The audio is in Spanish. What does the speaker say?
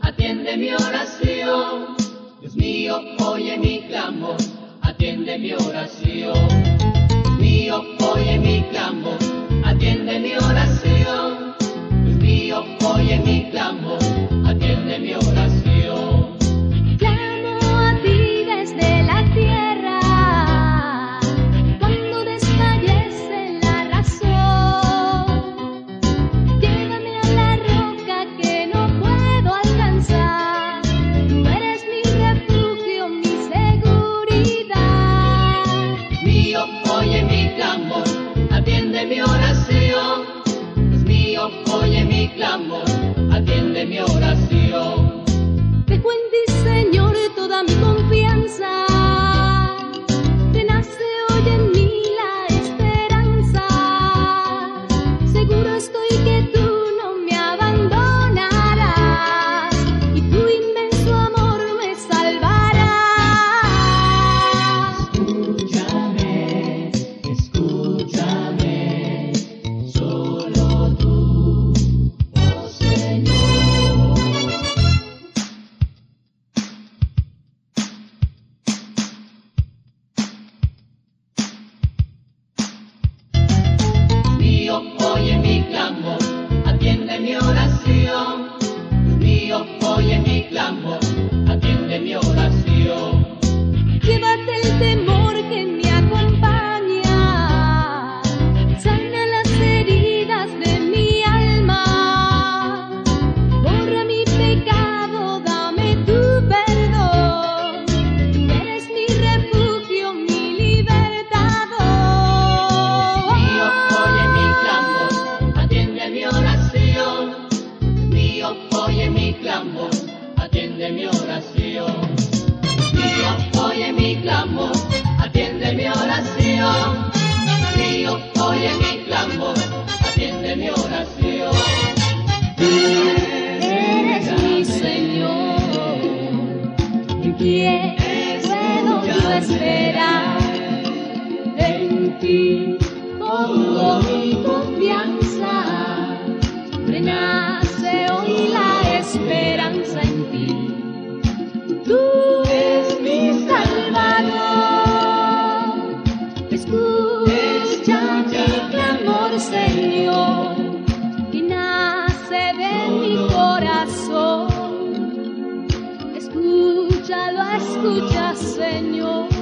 atiende mi oración. Dios mío, oye mi clamor, atiende mi oración. atiende mi hora. atiende mi oración. Dios, oye mi clamor, atiende mi oración. Dios, oye mi clamor, atiende mi oración. tú Eres mi Señor, en quién puedo yo esperar en ti. confianza en ti. Tú eres mi Salvador. Escucha mi clamor, Señor, que nace de mi corazón. Escúchalo, escucha, Señor.